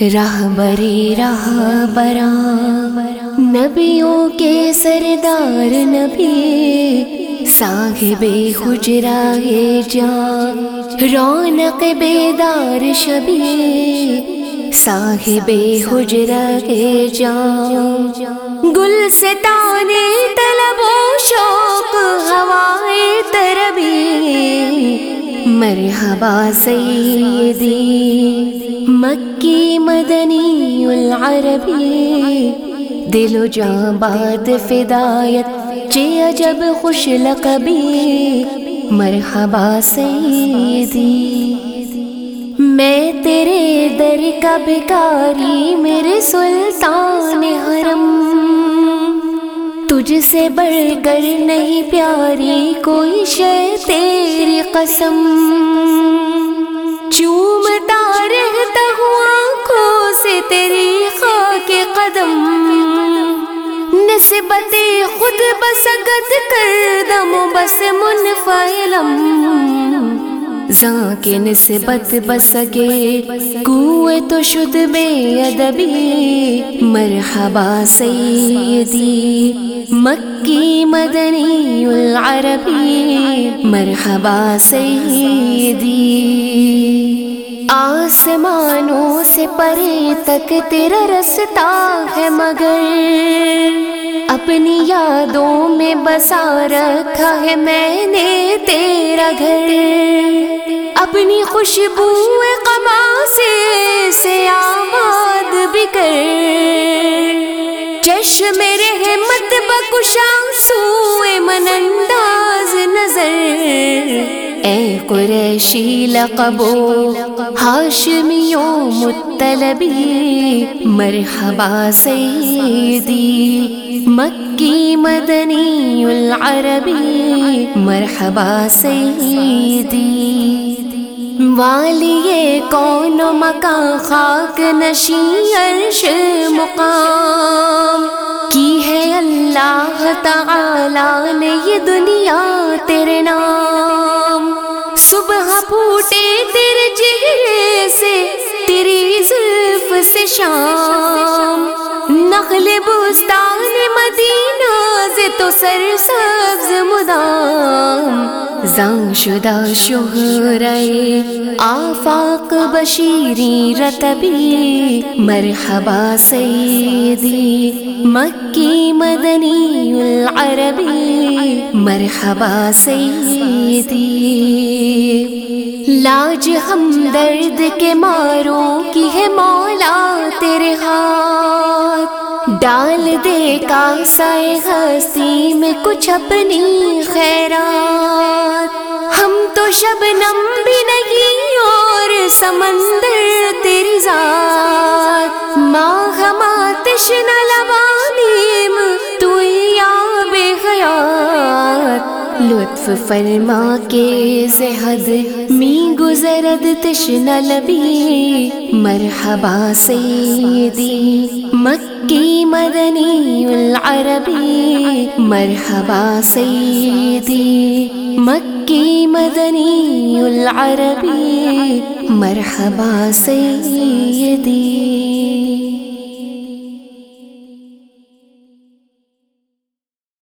راہ بری راہ برا نبیوں کے سردار نبی، صاحب خجرا جان، رونق بیدار شبی، صاحب حجرا جان۔ گل ستانے طلب و شوق مرحبا سیدی، مکی مدنی العربی دل و جاں باد فدایت، چے عجب خوش لقبی۔ مرحبا سیدی، میں تیرے در کا بکاری میرے سلطان حرم۔ تجھ سے بڑھ کر نہیں پیاری کوئی شے تیری قسم۔ چومتا رہتا ہوں آنکھوں سے تیری خاک قدم۔ نسبت خود بسگت کر دم بس منفعلم کے نسبت بسگے کوئے تو شد بے ادبی۔ مرحبا سیدی۔ مکی مدنی العربی مرحبا سیدی آسمانوں سے پرے تک تیرا رستا ہے مگر اپنی یادوں میں بسا رکھا ہے میں نے تیرا گھر اپنی خوشبو قما سے آباد بھی کر چشم رحمت بکشا سوئے من انداز نظر۔ اے قریشی لقبو ہاشمیوں مطلبی مرحبا سیدی مکی مدنی العربی مرحبا سیدی والی کون مکان خاک نشی عرش مقام تعالی نے یہ دنیا تیرے نام۔ صبح پھوٹے تیرے چہرے سے، تیری زلف سے شام۔ نخل بستان مدینہ سے تو سر سبز مدام۔ زان شدہ شہرائے آفاق بشیری رتبی مرحبا سیدی مکی مدنی العربی مرحبا سیدی لاج ہم درد کے ماروں کی ہے مولا تیرے ہاتھ ڈال دے کا سائے ہستی میں کچھ اپنی خیرات شبنم بھی نہیں اور سمندر تیری ذات۔ ماں ہما آتش نہ لوانیم تو یا بے حیات۔ لطف فرما کے زہد، می گزرد تشن لبی۔ مرحبا سیدی مکی مدنی العربی مرحبا سیدی مکی مدنی العربی مرحبا سیدی۔